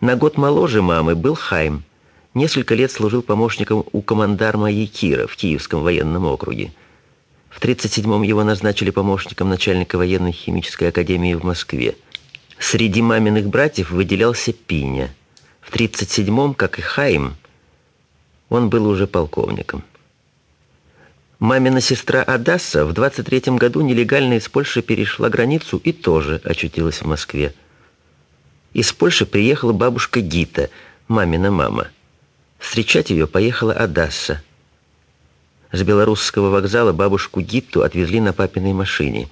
На год моложе мамы был Хайм. Несколько лет служил помощником у командарма Якира в Киевском военном округе. В 1937-м его назначили помощником начальника военной химической академии в Москве. Среди маминых братьев выделялся Пиня. В 1937-м, как и Хайм, он был уже полковником. Мамина сестра Адасса в 23 году нелегально из Польши перешла границу и тоже очутилась в Москве. Из Польши приехала бабушка Гита, мамина мама. Встречать ее поехала Адасса. С белорусского вокзала бабушку Гитту отвезли на папиной машине.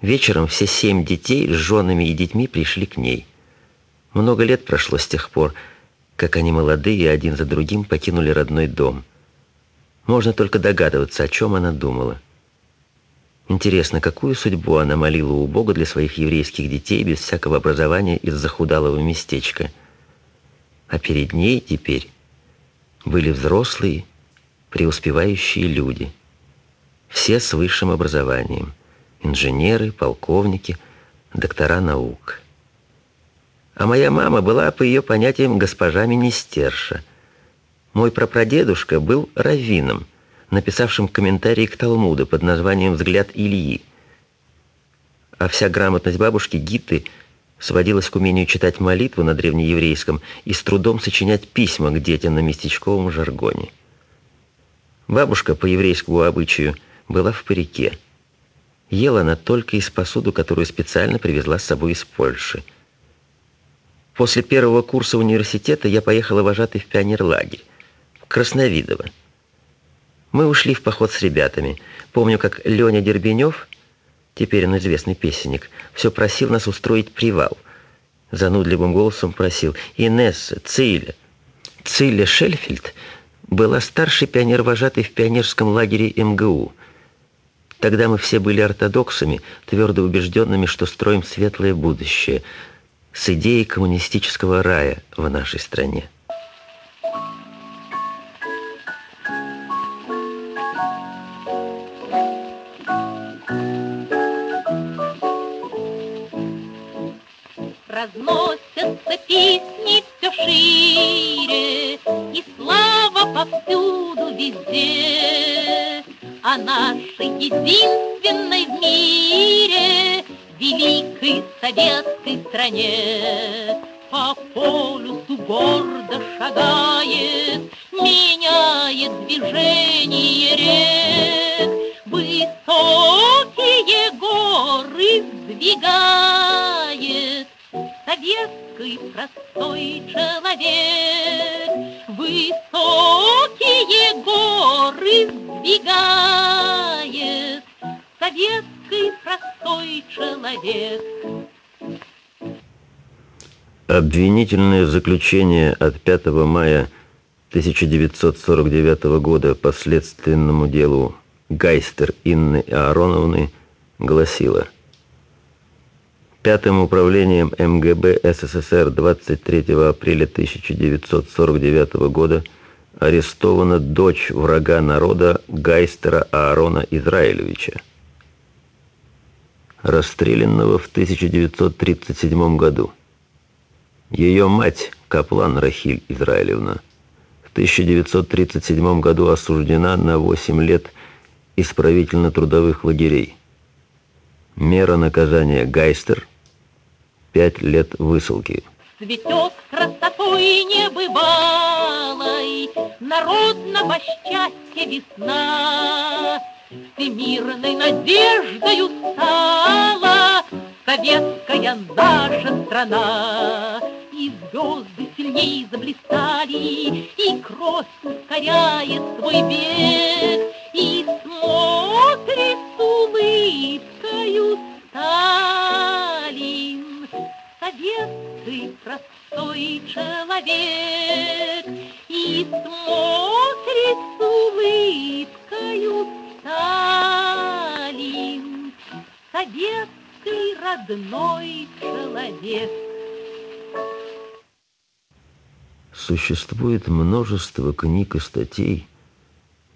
Вечером все семь детей с женами и детьми пришли к ней. Много лет прошло с тех пор, как они молодые один за другим покинули родной дом – можно только догадываться, о чем она думала. Интересно, какую судьбу она молила у Бога для своих еврейских детей без всякого образования из захудалого местечка. А перед ней теперь были взрослые, преуспевающие люди. Все с высшим образованием. Инженеры, полковники, доктора наук. А моя мама была, по ее понятиям, госпожа министерша – мой прапрадедушка был раввином, написавшим комментарий к Талмуду под названием «Взгляд Ильи». А вся грамотность бабушки Гиты сводилась к умению читать молитву на древнееврейском и с трудом сочинять письма к детям на местечковом жаргоне. Бабушка по еврейскому обычаю была в парике. Ела она только из посуду, которую специально привезла с собой из Польши. После первого курса университета я поехала вожатой в пионерлагерь. Красновидово. Мы ушли в поход с ребятами. Помню, как Леня Дербенев, теперь он известный песенник, все просил нас устроить привал. Занудливым голосом просил «Инесса, Циля». Циля Шельфельд была старшей пионер-вожатой в пионерском лагере МГУ. Тогда мы все были ортодоксами, твердо убежденными, что строим светлое будущее с идеей коммунистического рая в нашей стране. Разносятся песни все шире, И слава повсюду везде О нашей единственной в мире Великой советской стране. По полюсу гордо шагает, Меняет движение рек, Высокие горы сдвигает, советский простой человек. Высокие горы сдвигает Советский простой человек. Обвинительное заключение от 5 мая 1949 года по следственному делу Гайстер Инны Аароновны гласило – Пятым управлением МГБ СССР 23 апреля 1949 года арестована дочь врага народа Гайстера Аарона Израилевича, расстрелянного в 1937 году. Ее мать, Каплан Рахиль Израилевна, в 1937 году осуждена на 8 лет исправительно-трудовых лагерей. Мера наказания Гайстер – пять лет высылки. Цветет красотой небывалой Народного счастья весна. Всемирной надеждою стала Советская наша страна. И звезды сильней заблистали, И кровь ускоряет свой бег, И смотрит с улыбкою Сталин советский простой человек И смотрит с улыбкою Сталин, советский родной человек. Существует множество книг и статей,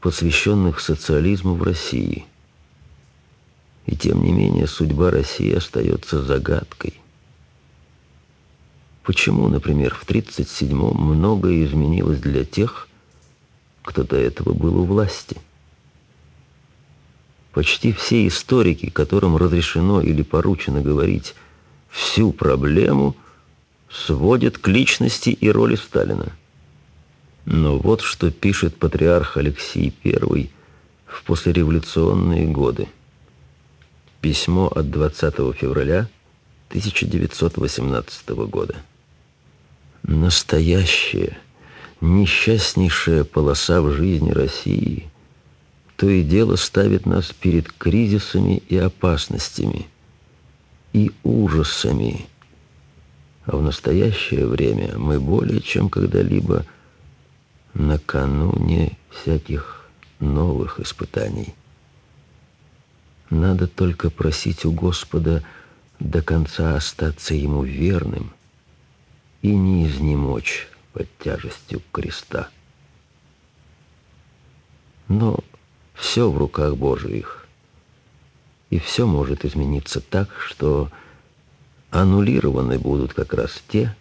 посвященных социализму в России. И тем не менее судьба России остается загадкой. Почему, например, в 1937-м многое изменилось для тех, кто до этого был у власти? Почти все историки, которым разрешено или поручено говорить всю проблему, сводят к личности и роли Сталина. Но вот что пишет патриарх Алексей I в послереволюционные годы. Письмо от 20 февраля 1918 года. Настоящая, несчастнейшая полоса в жизни России то и дело ставит нас перед кризисами и опасностями, и ужасами. А в настоящее время мы более чем когда-либо накануне всяких новых испытаний. Надо только просить у Господа до конца остаться Ему верным и не изнемочь под тяжестью креста. Но все в руках Божиих, и все может измениться так, что аннулированы будут как раз те,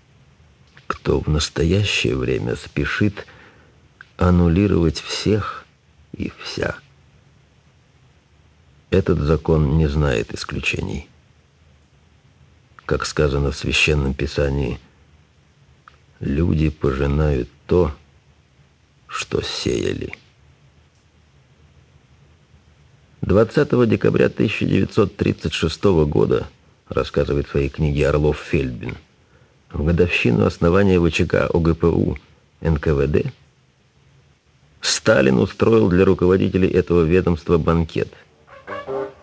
кто в настоящее время спешит аннулировать всех и вся. Этот закон не знает исключений. Как сказано в Священном Писании, люди пожинают то, что сеяли. 20 декабря 1936 года, рассказывает в своей книге Орлов Фельдбин, в годовщину основания ВЧК ОГПУ НКВД, Сталин устроил для руководителей этого ведомства банкет.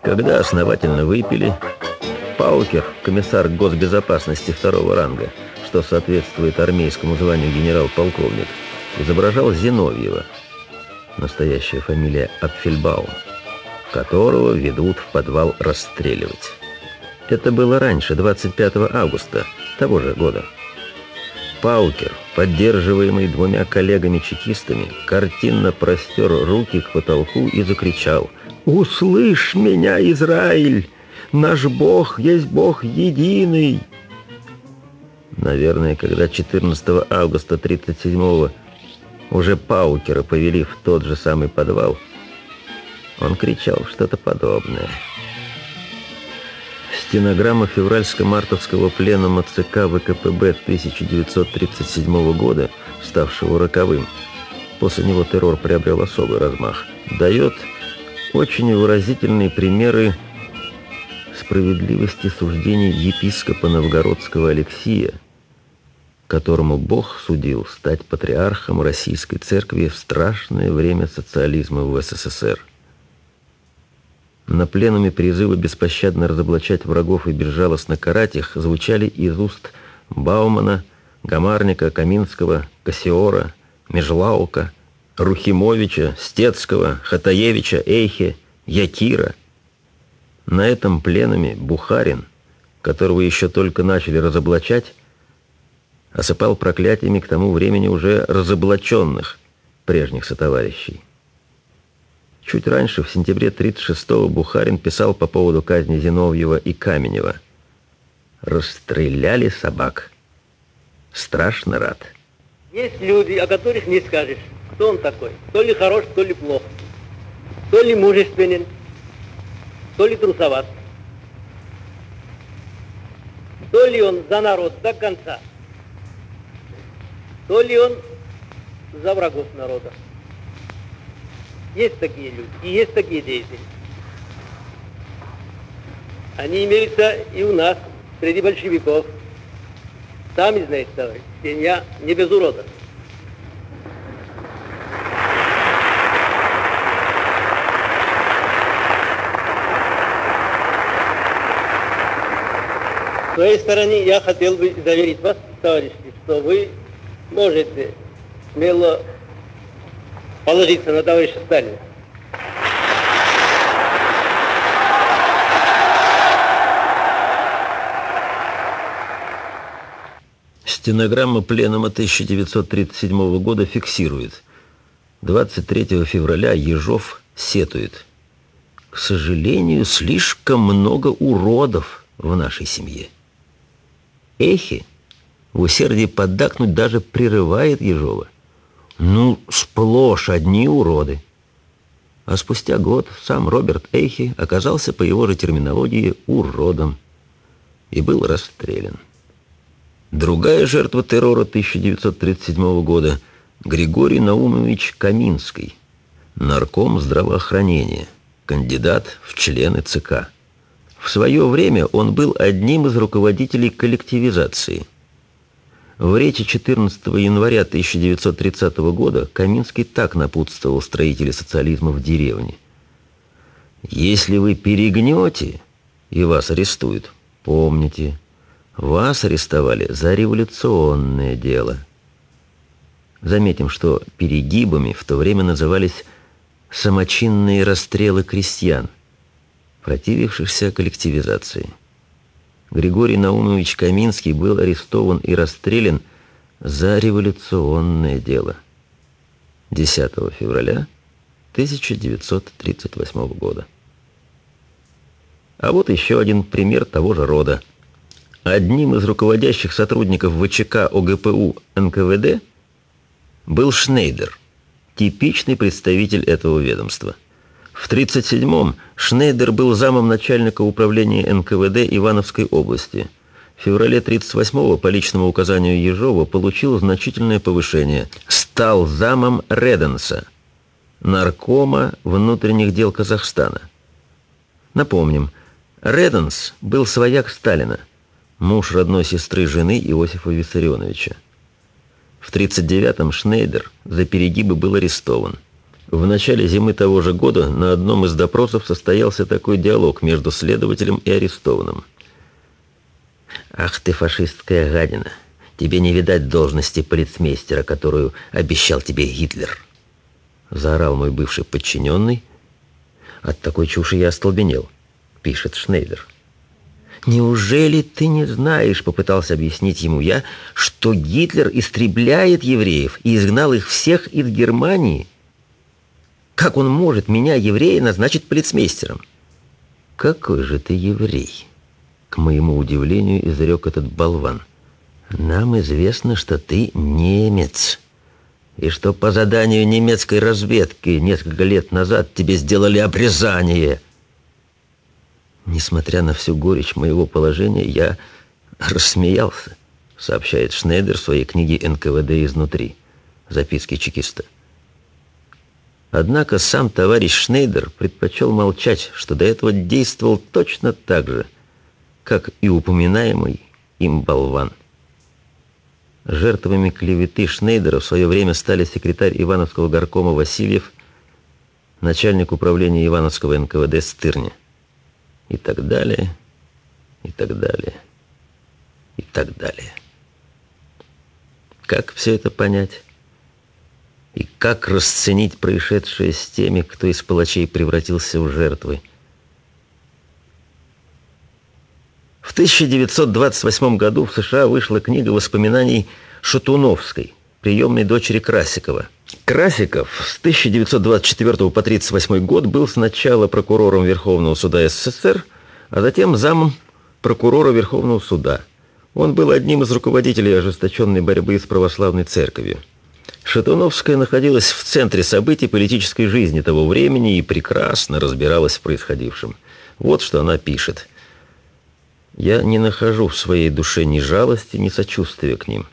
Когда основательно выпили, Паукер, комиссар госбезопасности второго ранга, что соответствует армейскому званию генерал-полковник, изображал Зиновьева, настоящая фамилия Апфельбаум, которого ведут в подвал расстреливать. Это было раньше, 25 августа того же года. Паукер, поддерживаемый двумя коллегами-чекистами, картинно простер руки к потолку и закричал «Услышь меня, Израиль! Наш Бог есть Бог единый!» Наверное, когда 14 августа 37-го уже Паукера повели в тот же самый подвал, он кричал что-то подобное. Стенограмма февральско-мартовского пленума ЦК ВКПБ 1937 года, ставшего роковым, после него террор приобрел особый размах, дает очень выразительные примеры справедливости суждений епископа новгородского Алексия, которому Бог судил стать патриархом Российской Церкви в страшное время социализма в СССР. На пленуме призывы беспощадно разоблачать врагов и безжалостно карать их звучали из уст Баумана, Гамарника, Каминского, Кассиора, Межлаука, Рухимовича, Стецкого, Хатаевича, Эйхе, Якира. На этом пленуме Бухарин, которого еще только начали разоблачать, осыпал проклятиями к тому времени уже разоблаченных прежних сотоварищей. Чуть раньше, в сентябре 36-го, Бухарин писал по поводу казни Зиновьева и Каменева. «Расстреляли собак. Страшно рад». Есть люди, о которых не скажешь, кто он такой. То ли хорош, то ли плох. То ли мужественен, то ли трусоват. То ли он за народ до конца, то ли он за врагов народа. Есть такие люди, и есть такие деятели. Они имеются и у нас, среди большевиков. Сами знаете, товарищ, я не без урода. С своей стороны я хотел бы заверить вас, товарищи, что вы можете смело положиться на товарища Сталина. Стенограмма пленума 1937 года фиксирует. 23 февраля Ежов сетует. К сожалению, слишком много уродов в нашей семье. Эхи в усердии поддакнуть даже прерывает Ежова. Ну, сплошь одни уроды. А спустя год сам Роберт Эйхи оказался, по его же терминологии, уродом и был расстрелян. Другая жертва террора 1937 года – Григорий Наумович Каминский, нарком здравоохранения, кандидат в члены ЦК. В свое время он был одним из руководителей коллективизации. В речи 14 января 1930 года Каминский так напутствовал строителей социализма в деревне. «Если вы перегнете, и вас арестуют, помните, вас арестовали за революционное дело». Заметим, что перегибами в то время назывались самочинные расстрелы крестьян, противившихся коллективизации. Григорий Наумович Каминский был арестован и расстрелян за революционное дело 10 февраля 1938 года. А вот еще один пример того же рода. Одним из руководящих сотрудников ВЧК ОГПУ НКВД был Шнейдер, типичный представитель этого ведомства. В 1937-м Шнейдер был замом начальника управления НКВД Ивановской области. В феврале 1938-го по личному указанию Ежова получил значительное повышение. Стал замом Реденса, наркома внутренних дел Казахстана. Напомним, Реденс был свояк Сталина, муж родной сестры жены Иосифа Виссарионовича. В 1939-м Шнейдер за перегибы был арестован. В начале зимы того же года на одном из допросов состоялся такой диалог между следователем и арестованным. «Ах ты, фашистская гадина! Тебе не видать должности полицмейстера, которую обещал тебе Гитлер!» Заорал мой бывший подчиненный. От такой чуши я остолбенел, пишет Шнейдер. «Неужели ты не знаешь, — попытался объяснить ему я, — что Гитлер истребляет евреев и изгнал их всех из Германии?» Как он может меня, еврея, назначить полицмейстером? Какой же ты еврей? К моему удивлению, изрек этот болван. Нам известно, что ты немец. И что по заданию немецкой разведки несколько лет назад тебе сделали обрезание. Несмотря на всю горечь моего положения, я рассмеялся, сообщает Шнейдер в своей книге «НКВД изнутри». Записки чекиста. Однако сам товарищ Шнейдер предпочел молчать, что до этого действовал точно так же, как и упоминаемый им болван. Жертвами клеветы Шнейдера в свое время стали секретарь Ивановского горкома Васильев, начальник управления Ивановского НКВД Стырня. И так далее, и так далее, и так далее. Как все это понять? И как расценить происшедшее с теми, кто из палачей превратился в жертвы? В 1928 году в США вышла книга воспоминаний Шатуновской, приемной дочери Красикова. Красиков с 1924 по 1938 год был сначала прокурором Верховного суда СССР, а затем замом прокурора Верховного суда. Он был одним из руководителей ожесточенной борьбы с православной церковью. Шатуновская находилась в центре событий политической жизни того времени и прекрасно разбиралась в происходившем. Вот что она пишет. «Я не нахожу в своей душе ни жалости, ни сочувствия к ним.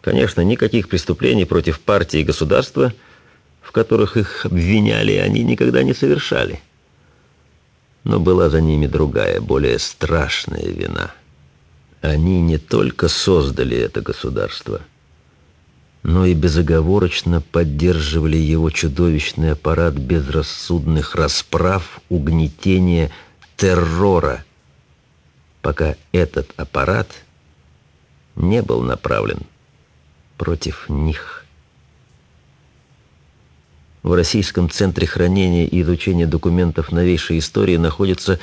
Конечно, никаких преступлений против партии и государства, в которых их обвиняли, они никогда не совершали. Но была за ними другая, более страшная вина. Они не только создали это государство – но и безоговорочно поддерживали его чудовищный аппарат безрассудных расправ, угнетения, террора, пока этот аппарат не был направлен против них. В Российском центре хранения и изучения документов новейшей истории находится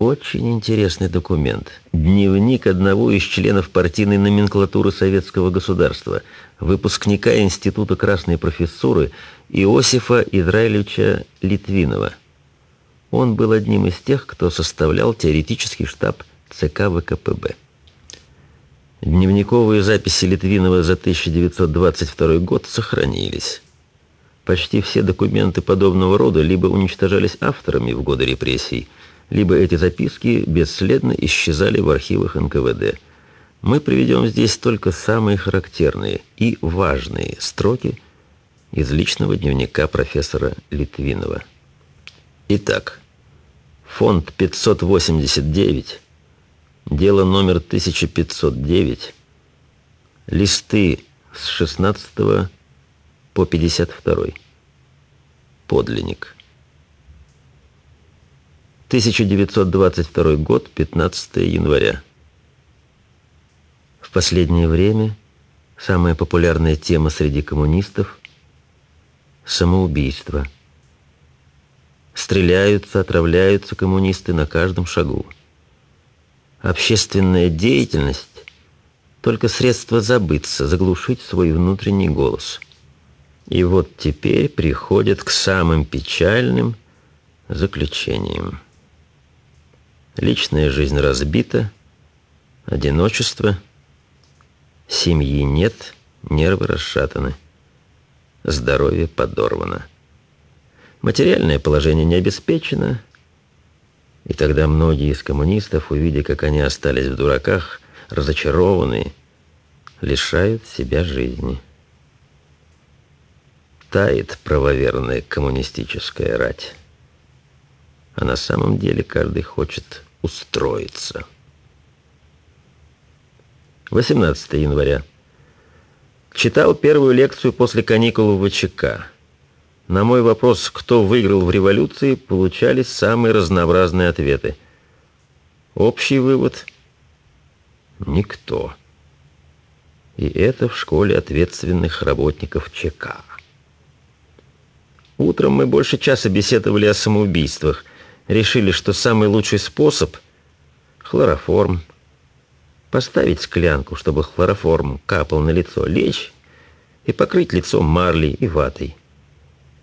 очень интересный документ. Дневник одного из членов партийной номенклатуры советского государства, выпускника Института Красной Профессуры Иосифа Израилевича Литвинова. Он был одним из тех, кто составлял теоретический штаб ЦК ВКПБ. Дневниковые записи Литвинова за 1922 год сохранились. Почти все документы подобного рода либо уничтожались авторами в годы репрессий, либо эти записки бесследно исчезали в архивах НКВД. Мы приведем здесь только самые характерные и важные строки из личного дневника профессора Литвинова. Итак, фонд 589 Дело номер 1509. Листы с 16 по 52. Подлинник. 1922 год, 15 января. В последнее время самая популярная тема среди коммунистов – самоубийство. Стреляются, отравляются коммунисты на каждом шагу общественная деятельность — только средство забыться, заглушить свой внутренний голос. И вот теперь приходят к самым печальным заключениям. Личная жизнь разбита, одиночество, семьи нет, нервы расшатаны, здоровье подорвано. Материальное положение не обеспечено — и тогда многие из коммунистов, увидя, как они остались в дураках, разочарованные, лишают себя жизни. Тает правоверная коммунистическая рать. А на самом деле каждый хочет устроиться. 18 января. Читал первую лекцию после каникул в ВЧК. На мой вопрос, кто выиграл в революции, получались самые разнообразные ответы. Общий вывод – никто. И это в школе ответственных работников ЧК. Утром мы больше часа беседовали о самоубийствах. Решили, что самый лучший способ – хлороформ. Поставить склянку, чтобы хлороформ капал на лицо, лечь и покрыть лицо марлей и ватой.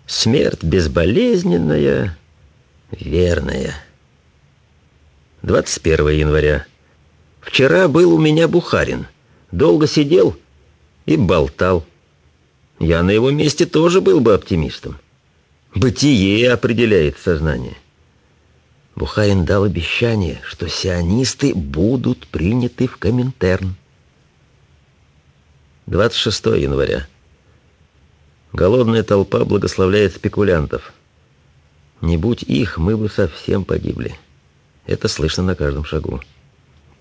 Смерть безболезненная, верная. 21 января. Вчера был у меня Бухарин. Долго сидел и болтал. Я на его месте тоже был бы оптимистом. Бытие определяет сознание. Бухарин дал обещание, что сионисты будут приняты в Коминтерн. 26 января. Голодная толпа благословляет спекулянтов. Не будь их, мы бы совсем погибли. Это слышно на каждом шагу.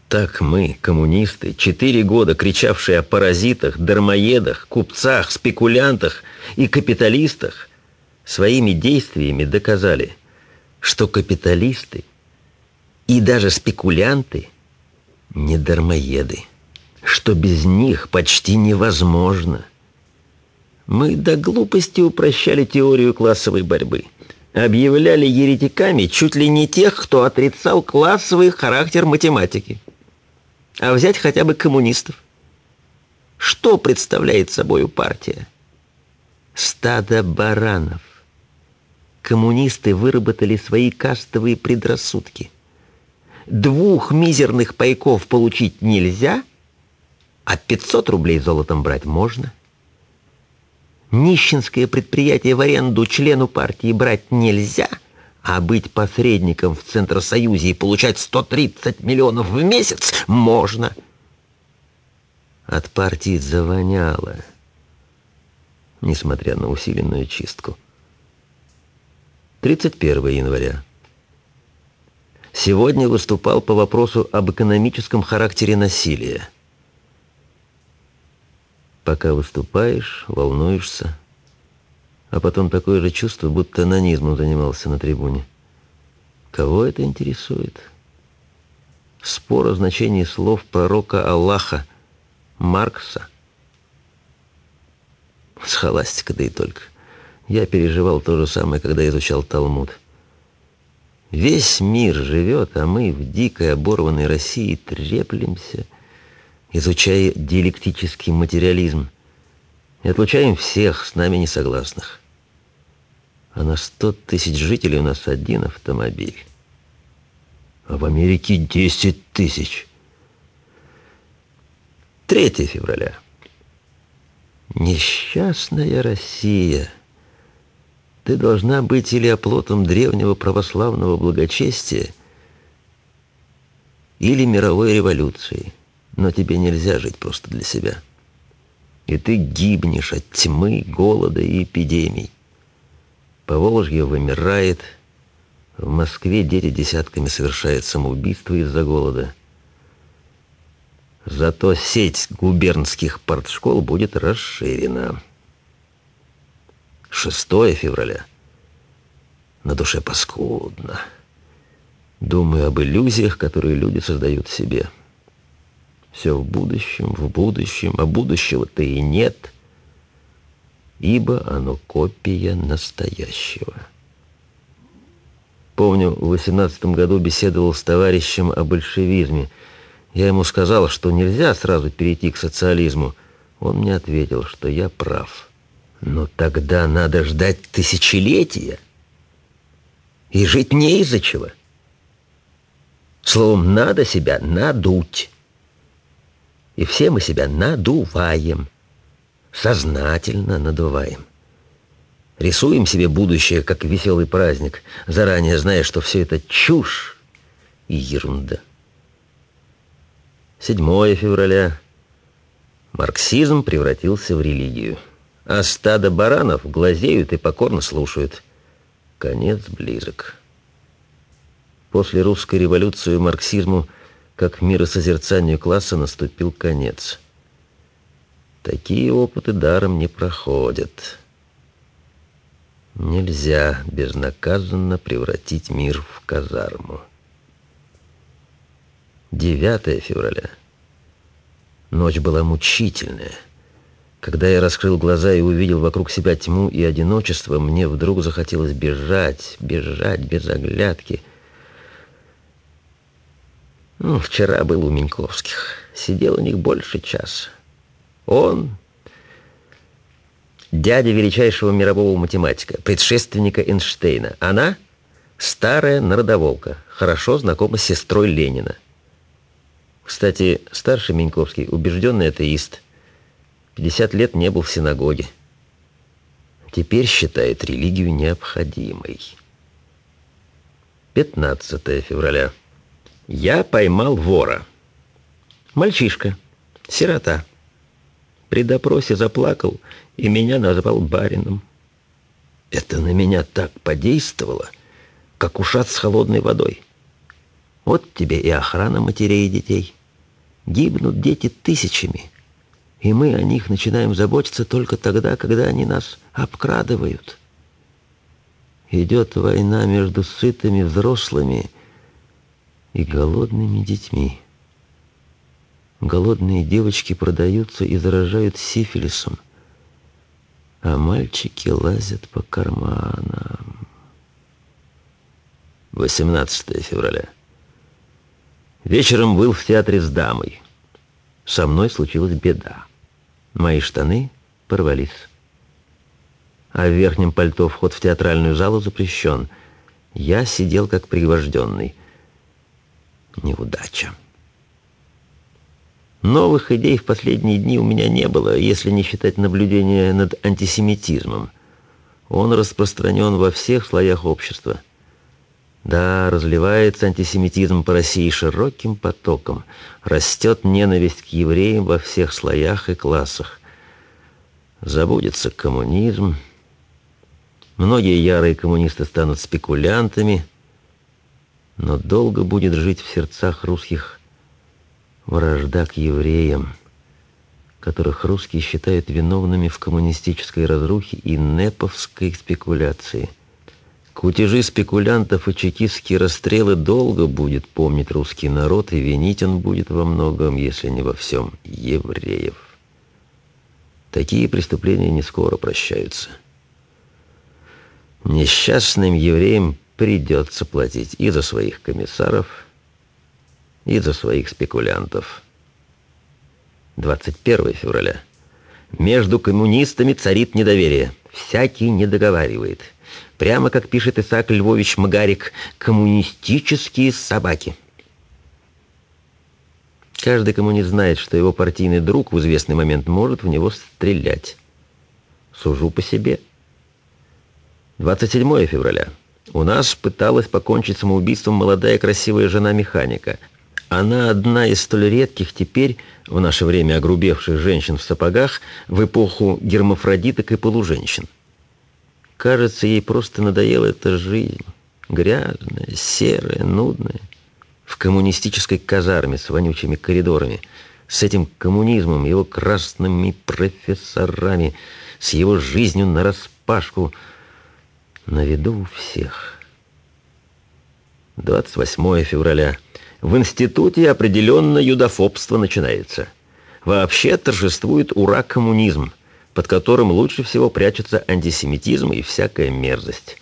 Так мы, коммунисты, четыре года кричавшие о паразитах, дармоедах, купцах, спекулянтах и капиталистах, своими действиями доказали, что капиталисты и даже спекулянты не дармоеды, что без них почти невозможно – мы до глупости упрощали теорию классовой борьбы. Объявляли еретиками чуть ли не тех, кто отрицал классовый характер математики. А взять хотя бы коммунистов. Что представляет собой партия? Стадо баранов. Коммунисты выработали свои кастовые предрассудки. Двух мизерных пайков получить нельзя, а 500 рублей золотом брать можно – Нищенское предприятие в аренду члену партии брать нельзя, а быть посредником в Центросоюзе и получать 130 миллионов в месяц можно. От партии завоняло, несмотря на усиленную чистку. 31 января. Сегодня выступал по вопросу об экономическом характере насилия. Пока выступаешь, волнуешься, а потом такое же чувство, будто анонизмом занимался на трибуне. Кого это интересует? Спор о значении слов пророка Аллаха, Маркса. Схоластика, да и только. Я переживал то же самое, когда изучал Талмуд. Весь мир живет, а мы в дикой оборванной России треплемся – изучая диалектический материализм, и отлучаем всех с нами несогласных. А на сто тысяч жителей у нас один автомобиль. А в Америке десять тысяч. 3 февраля. Несчастная Россия. Ты должна быть или оплотом древнего православного благочестия, или мировой революции. Но тебе нельзя жить просто для себя. И ты гибнешь от тьмы, голода и эпидемий. Поволжье вымирает, в Москве дети десятками совершают самоубийство из-за голода. Зато сеть губернских партшкол будет расширена. 6 февраля. На душе паскудно. Думаю об иллюзиях, которые люди создают себе. Все в будущем, в будущем, а будущего-то и нет, ибо оно копия настоящего. Помню, в 18 году беседовал с товарищем о большевизме. Я ему сказал, что нельзя сразу перейти к социализму. Он мне ответил, что я прав. Но тогда надо ждать тысячелетия. И жить не из-за чего. Словом, надо себя надуть. И все мы себя надуваем. Сознательно надуваем. Рисуем себе будущее, как веселый праздник, заранее зная, что все это чушь и ерунда. 7 февраля. Марксизм превратился в религию. А стадо баранов глазеют и покорно слушают. Конец близок. После русской революции марксизму, как миросозерцанию класса, наступил конец. Такие опыты даром не проходят. Нельзя безнаказанно превратить мир в казарму. 9 февраля. Ночь была мучительная. Когда я раскрыл глаза и увидел вокруг себя тьму и одиночество, мне вдруг захотелось бежать, бежать без оглядки. Ну, вчера был у Меньковских. Сидел у них больше часа. Он, дядя величайшего мирового математика, предшественника Эйнштейна. Она — старая народоволка, хорошо знакома с сестрой Ленина. Кстати, старший Меньковский — убежденный атеист. 50 лет не был в синагоге. Теперь считает религию необходимой. 15 февраля. Я поймал вора. Мальчишка, сирота. При допросе заплакал и меня назвал барином. Это на меня так подействовало, как ушат с холодной водой. Вот тебе и охрана матерей и детей. Гибнут дети тысячами, и мы о них начинаем заботиться только тогда, когда они нас обкрадывают. Идет война между сытыми взрослыми и голодными детьми. Голодные девочки продаются и заражают сифилисом а мальчики лазят по карманам. 18 февраля. Вечером был в театре с дамой. Со мной случилась беда. Мои штаны порвались. А в верхнем пальто вход в театральную залу запрещен. Я сидел как пригвожденный. Неудача. Новых идей в последние дни у меня не было, если не считать наблюдения над антисемитизмом. Он распространен во всех слоях общества. Да, разливается антисемитизм по России широким потоком. Растет ненависть к евреям во всех слоях и классах. Забудется коммунизм. Многие ярые коммунисты станут спекулянтами, но долго будет жить в сердцах русских вражда к евреям, которых русские считают виновными в коммунистической разрухе и неповской спекуляции. Кутежи спекулянтов и чекистские расстрелы долго будет помнить русский народ, и винить он будет во многом, если не во всем, евреев. Такие преступления не скоро прощаются. Несчастным евреям придется платить и за своих комиссаров, и за своих спекулянтов. 21 февраля. Между коммунистами царит недоверие. Всякий не договаривает. Прямо как пишет Исаак Львович Магарик, коммунистические собаки. Каждый коммунист знает, что его партийный друг в известный момент может в него стрелять. Сужу по себе. 27 февраля. У нас пыталась покончить самоубийством молодая красивая жена механика. Она одна из столь редких теперь, в наше время огрубевших женщин в сапогах, в эпоху гермафродиток и полуженщин. Кажется, ей просто надоела эта жизнь. Грязная, серая, нудная. В коммунистической казарме с вонючими коридорами, с этим коммунизмом, его красными профессорами, с его жизнью нараспашку, на виду у всех. 28 февраля. В институте определенно юдофобство начинается. Вообще торжествует ура-коммунизм под которым лучше всего прячется антисемитизм и всякая мерзость.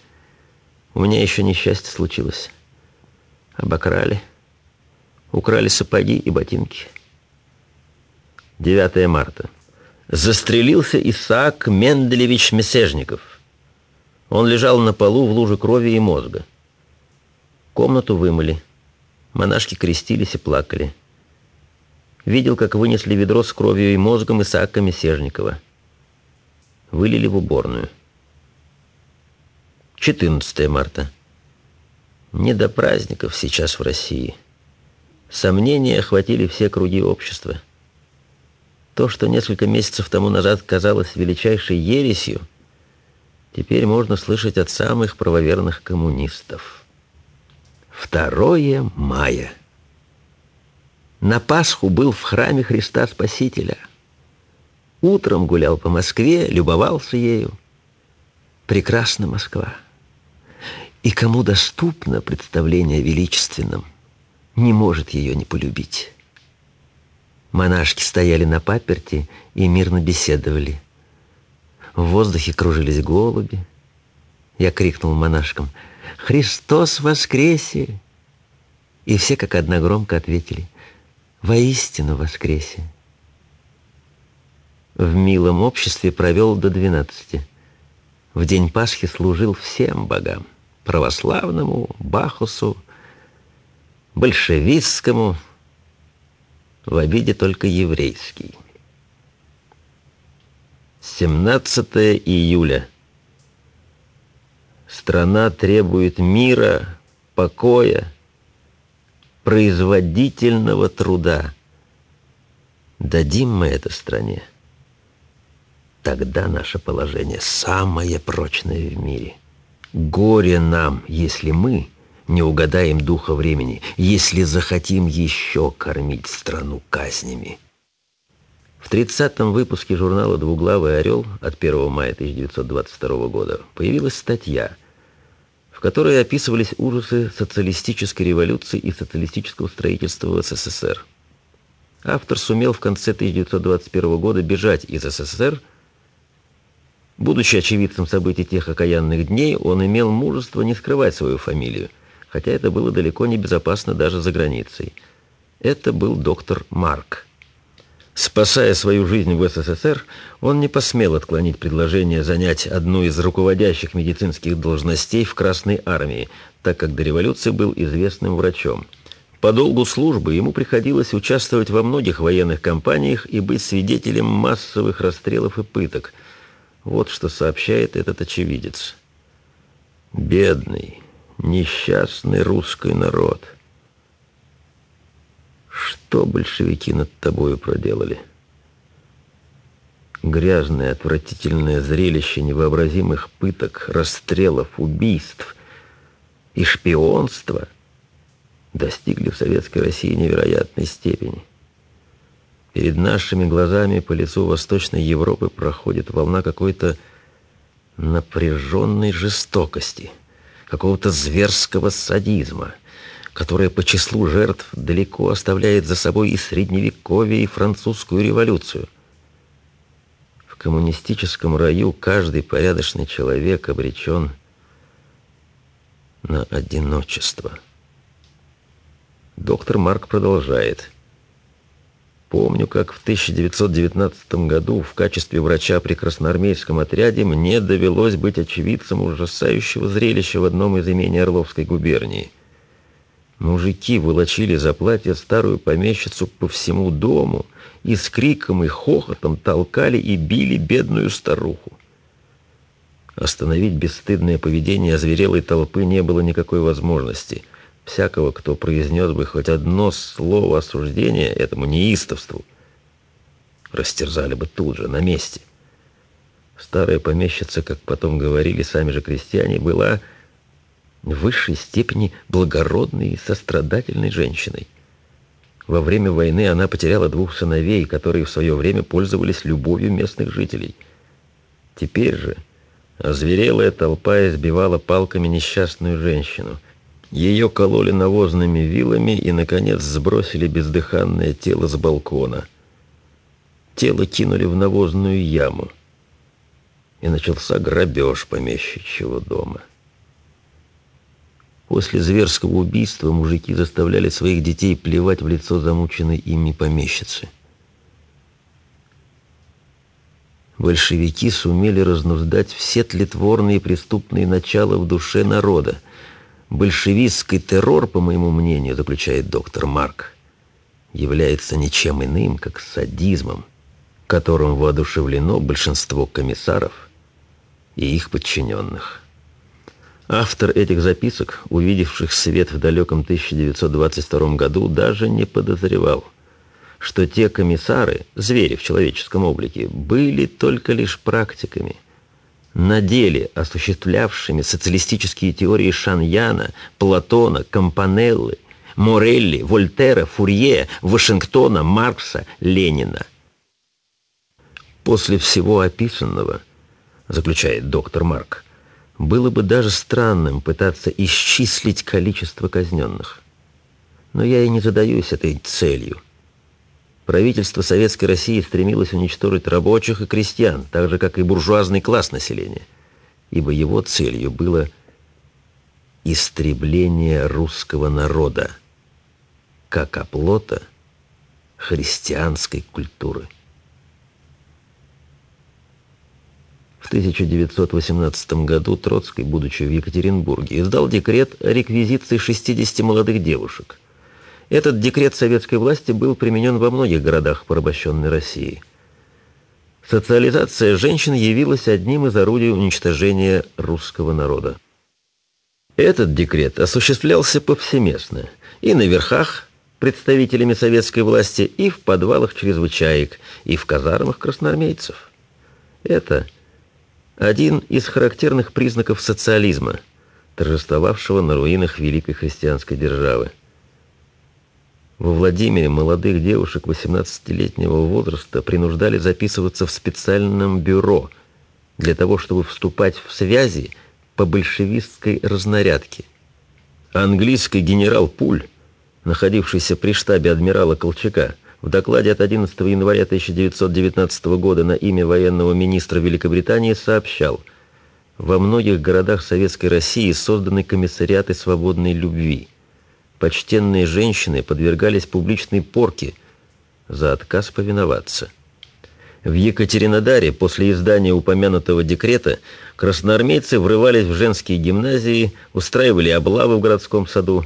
У меня еще несчастье случилось. Обокрали. Украли сапоги и ботинки. 9 марта. Застрелился Исаак Менделевич Месежников. Он лежал на полу в луже крови и мозга. Комнату вымыли. Монашки крестились и плакали. Видел, как вынесли ведро с кровью и мозгом Исаака Месежникова вылили в уборную. 14 марта. Не до праздников сейчас в России. Сомнения охватили все круги общества. То, что несколько месяцев тому назад казалось величайшей ересью, теперь можно слышать от самых правоверных коммунистов. 2 мая. На Пасху был в храме Христа Спасителя – Утром гулял по Москве, любовался ею. Прекрасна Москва. И кому доступно представление о величественном, не может ее не полюбить. Монашки стояли на паперти и мирно беседовали. В воздухе кружились голуби. Я крикнул монашкам «Христос воскресе!» И все как одна громко ответили «Воистину воскресе!» В милом обществе провел до двенадцати. В день Пасхи служил всем богам. Православному, Бахусу, большевистскому, в обиде только еврейский. 17 июля. Страна требует мира, покоя, производительного труда. Дадим мы это стране. Тогда наше положение самое прочное в мире. Горе нам, если мы не угадаем духа времени, если захотим еще кормить страну казнями. В 30-м выпуске журнала «Двуглавый орел» от 1 мая 1922 года появилась статья, в которой описывались ужасы социалистической революции и социалистического строительства в СССР. Автор сумел в конце 1921 года бежать из СССР – Будучи очевидцем событий тех окаянных дней, он имел мужество не скрывать свою фамилию, хотя это было далеко не безопасно даже за границей. Это был доктор Марк. Спасая свою жизнь в СССР, он не посмел отклонить предложение занять одну из руководящих медицинских должностей в Красной армии, так как до революции был известным врачом. По долгу службы ему приходилось участвовать во многих военных кампаниях и быть свидетелем массовых расстрелов и пыток – вот что сообщает этот очевидец. Бедный, несчастный русский народ. Что большевики над тобою проделали? Грязное, отвратительное зрелище невообразимых пыток, расстрелов, убийств и шпионства достигли в Советской России невероятной степени. Перед нашими глазами по лицу Восточной Европы проходит волна какой-то напряженной жестокости, какого-то зверского садизма, которая по числу жертв далеко оставляет за собой и Средневековье, и французскую революцию. В коммунистическом раю каждый порядочный человек обречен на одиночество. Доктор Марк продолжает – Помню, как в 1919 году в качестве врача при красноармейском отряде мне довелось быть очевидцем ужасающего зрелища в одном из имений Орловской губернии. Мужики волочили за платье старую помещицу по всему дому и с криком и хохотом толкали и били бедную старуху. Остановить бесстыдное поведение озверелой толпы не было никакой возможности. Всякого, кто произнес бы хоть одно слово осуждения этому неистовству, растерзали бы тут же, на месте. Старая помещица, как потом говорили сами же крестьяне, была в высшей степени благородной и сострадательной женщиной. Во время войны она потеряла двух сыновей, которые в свое время пользовались любовью местных жителей. Теперь же озверелая толпа избивала палками несчастную женщину. Ее кололи навозными вилами и, наконец, сбросили бездыханное тело с балкона. Тело кинули в навозную яму. И начался грабеж помещичьего дома. После зверского убийства мужики заставляли своих детей плевать в лицо замученной ими помещицы. Большевики сумели разнуздать все тлетворные преступные начала в душе народа. Большевистский террор, по моему мнению, заключает доктор Марк, является ничем иным, как садизмом, которым воодушевлено большинство комиссаров и их подчиненных. Автор этих записок, увидевших свет в далеком 1922 году, даже не подозревал, что те комиссары, звери в человеческом облике, были только лишь практиками, на деле осуществлявшими социалистические теории Шаньяна, Платона, Кампанеллы, Морелли, Вольтера, Фурье, Вашингтона, Маркса, Ленина. После всего описанного, заключает доктор Марк, было бы даже странным пытаться исчислить количество казненных. Но я и не задаюсь этой целью. Правительство Советской России стремилось уничтожить рабочих и крестьян, так же, как и буржуазный класс населения, ибо его целью было истребление русского народа как оплота христианской культуры. В 1918 году Троцкий, будучи в Екатеринбурге, издал декрет о реквизиции 60 молодых девушек. Этот декрет советской власти был применен во многих городах порабощенной России. Социализация женщин явилась одним из орудий уничтожения русского народа. Этот декрет осуществлялся повсеместно и на верхах представителями советской власти, и в подвалах чрезвычаек, и в казармах красноармейцев. Это – один из характерных признаков социализма, торжествовавшего на руинах великой христианской державы. Во Владимире молодых девушек 18-летнего возраста принуждали записываться в специальном бюро для того, чтобы вступать в связи по большевистской разнарядке. Английский генерал Пуль, находившийся при штабе адмирала Колчака, в докладе от 11 января 1919 года на имя военного министра Великобритании сообщал, во многих городах Советской России созданы комиссариаты свободной любви. Почтенные женщины подвергались публичной порке за отказ повиноваться. В Екатеринодаре после издания упомянутого декрета красноармейцы врывались в женские гимназии, устраивали облавы в городском саду,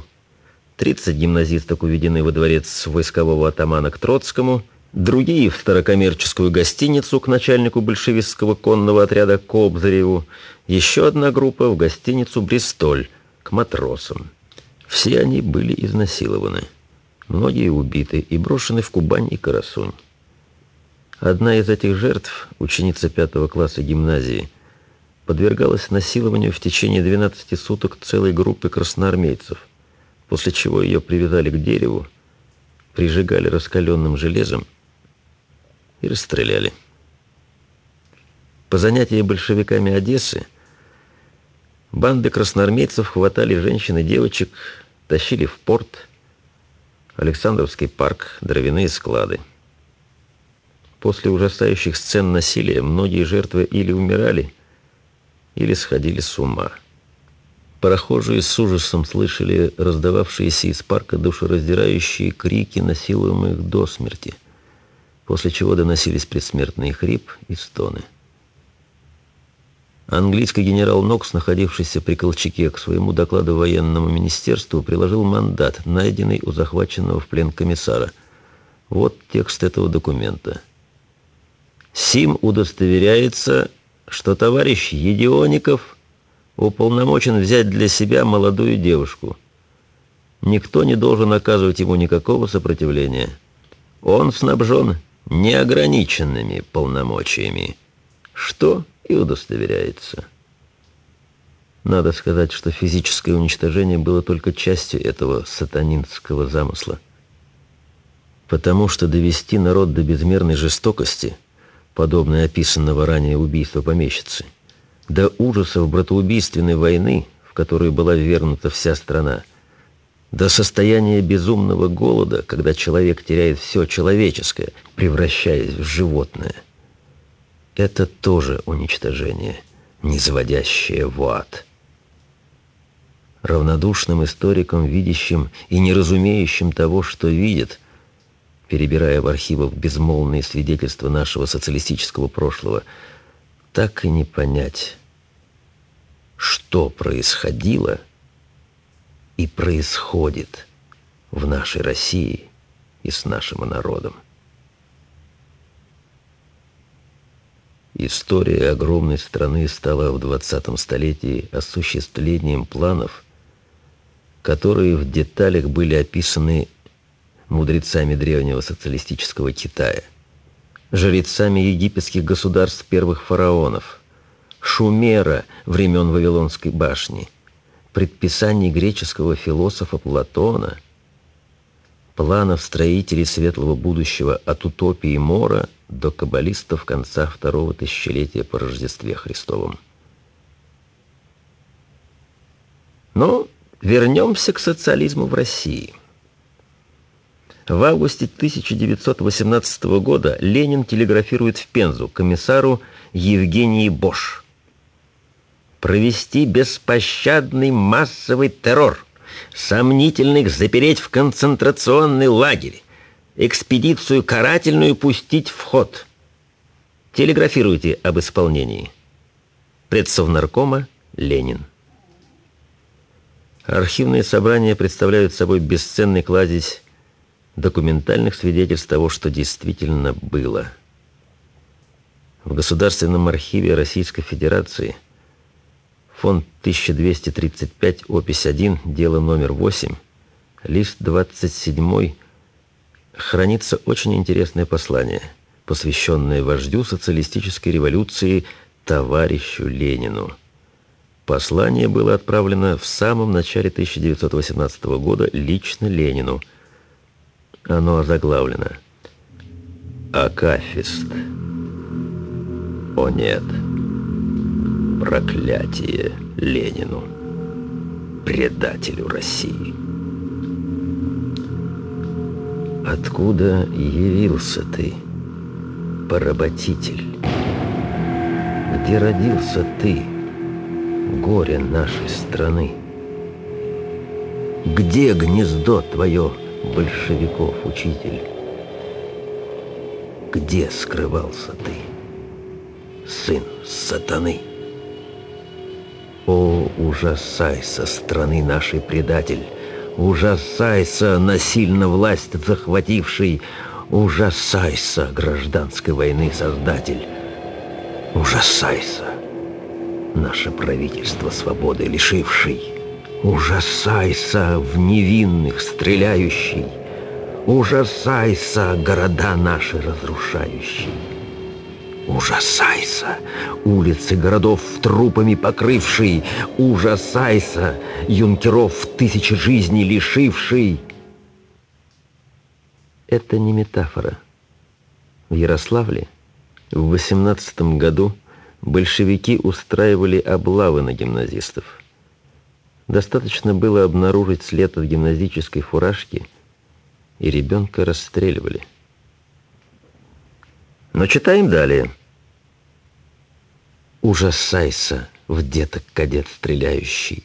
30 гимназисток уведены во дворец войскового атамана к Троцкому, другие в старокоммерческую гостиницу к начальнику большевистского конного отряда Кобзареву, еще одна группа в гостиницу «Бристоль» к матросам. Все они были изнасилованы. Многие убиты и брошены в Кубань и Карасунь. Одна из этих жертв, ученица пятого класса гимназии, подвергалась насилованию в течение 12 суток целой группы красноармейцев после чего ее привязали к дереву, прижигали раскаленным железом и расстреляли. По занятии большевиками Одессы банды красноармейцев хватали женщин и девочек, тащили в порт, Александровский парк, дровяные склады. После ужасающих сцен насилия многие жертвы или умирали, или сходили с ума. Прохожие с ужасом слышали раздававшиеся из парка душераздирающие крики насилуемых до смерти, после чего доносились предсмертный хрип и стоны. Английский генерал Нокс, находившийся при Колчаке, к своему докладу военному министерству приложил мандат, найденный у захваченного в плен комиссара. Вот текст этого документа. Сим удостоверяется, что товарищ Едиоников уполномочен взять для себя молодую девушку. Никто не должен оказывать ему никакого сопротивления. Он снабжен неограниченными полномочиями, что и удостоверяется. Надо сказать, что физическое уничтожение было только частью этого сатанинского замысла. Потому что довести народ до безмерной жестокости, подобной описанного ранее убийства помещицы, до ужасов братоубийственной войны, в которую была вернута вся страна, до состояния безумного голода, когда человек теряет все человеческое, превращаясь в животное. Это тоже уничтожение, не заводящее в ад. Равнодушным историкам, видящим и не разумеющим того, что видят, перебирая в архивах безмолвные свидетельства нашего социалистического прошлого, так и не понять, что происходило – и происходит в нашей России и с нашим народом. История огромной страны стала в 20 столетии осуществлением планов, которые в деталях были описаны мудрецами древнего социалистического Китая, жрецами египетских государств первых фараонов, Шумера времен Вавилонской башни – предписаний греческого философа Платона, планов строителей светлого будущего от утопии Мора до каббалистов конца второго тысячелетия по Рождестве Христовом. Но вернемся к социализму в России. В августе 1918 года Ленин телеграфирует в Пензу комиссару Евгении Бош – провести беспощадный массовый террор, сомнительных запереть в концентрационный лагерь, экспедицию карательную пустить в ход. Телеграфируйте об исполнении. Предсовнаркома Ленин. Архивные собрания представляют собой бесценный кладезь документальных свидетельств того, что действительно было. В Государственном архиве Российской Федерации – Фонд 1235, опись 1, дело номер 8, лист 27, хранится очень интересное послание, посвященное вождю социалистической революции товарищу Ленину. Послание было отправлено в самом начале 1918 года лично Ленину. Оно озаглавлено «Акафист». О нет! Проклятие Ленину, предателю России. Откуда явился ты, поработитель? Где родился ты, горе нашей страны? Где гнездо твое, большевиков, учитель? Где скрывался ты, сын сатаны? О, ужасайся, страны нашей предатель! Ужасайся, насильно власть захвативший! Ужасайся, гражданской войны создатель! Ужасайся, наше правительство свободы лишивший! Ужасайся, в невинных стреляющий! Ужасайся, города наши разрушающий! Ужасайся, улицы городов трупами покрывший, Ужасайся, юнкеров тысячи жизней лишивший. Это не метафора. В Ярославле в 18 году большевики устраивали облавы на гимназистов. Достаточно было обнаружить след от гимназической фуражки, и ребенка расстреливали. Но читаем далее. Ужасайся, в деток кадет стреляющий.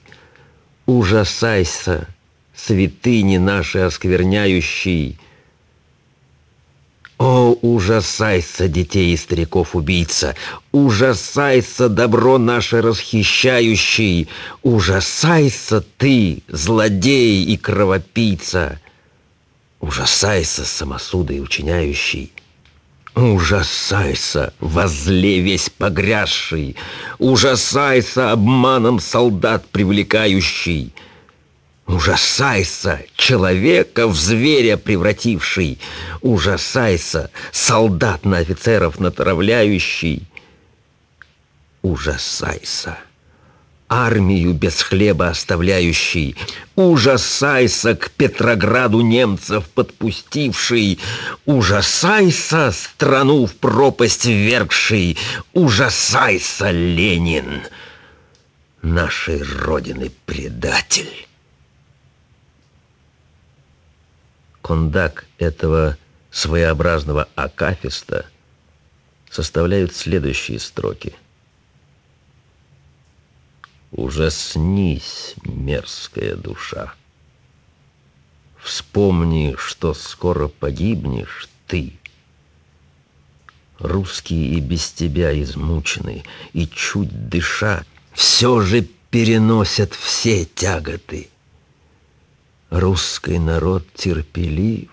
Ужасайся, святыни наши оскверняющий. О, ужасайся, детей и стариков убийца! Ужасайся, добро наше расхищающий! Ужасайся ты, злодей и кровопийца! Ужасайся, самосудой учиняющий! Ужасайся, возле весь погрязший! Ужасайся, обманом солдат привлекающий! Ужасайся, человека в зверя превративший! Ужасайся, солдат на офицеров натравляющий! Ужасайся, армию без хлеба оставляющий! Ужасайся, к Петрограду немцев подпустивший! Ужасайся, страну в пропасть ввергший! Ужасайся, Ленин, нашей Родины предатель! Кондак этого своеобразного акафиста составляют следующие строки. «Ужаснись, мерзкая душа! Вспомни, что скоро погибнешь ты!» Русские и без тебя измучены, и чуть дыша, все же переносят все тяготы — русский народ терпелив.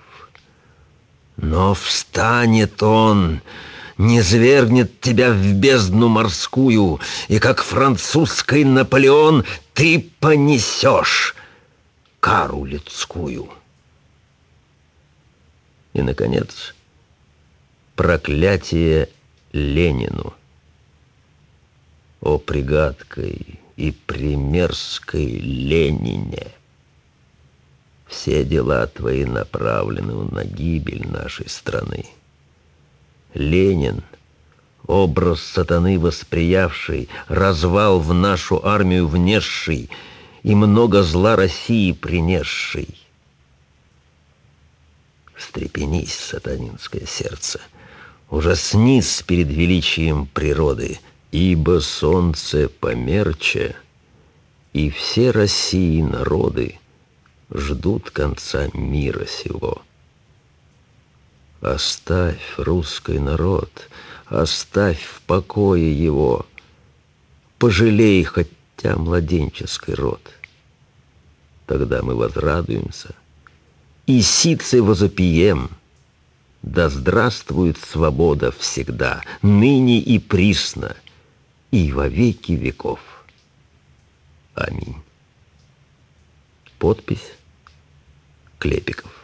Но встанет он, не свергнет тебя в бездну морскую, и как французский Наполеон ты понесешь кару людскую. И, наконец, проклятие Ленину. О пригадкой и примерской Ленине! Все дела твои направлены на гибель нашей страны. Ленин, образ сатаны восприявший, развал в нашу армию внесший и много зла России принесший. Встрепенись, сатанинское сердце, ужаснись перед величием природы, ибо солнце померче, и все России народы — ждут конца мира сего. Оставь русский народ, оставь в покое его, пожалей хотя младенческий род. Тогда мы возрадуемся и сицы возопием, да здравствует свобода всегда, ныне и присно, и во веки веков. Аминь. Подпись Клепиков.